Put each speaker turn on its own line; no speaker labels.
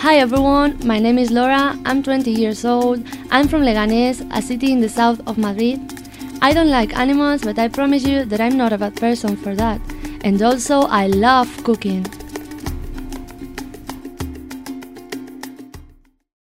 Hi everyone, my name is Laura, I'm 20 years old, I'm from Leganés, a city in the south of Madrid. I don't like animals, but I promise you that I'm not a bad person for that. And also, I love cooking.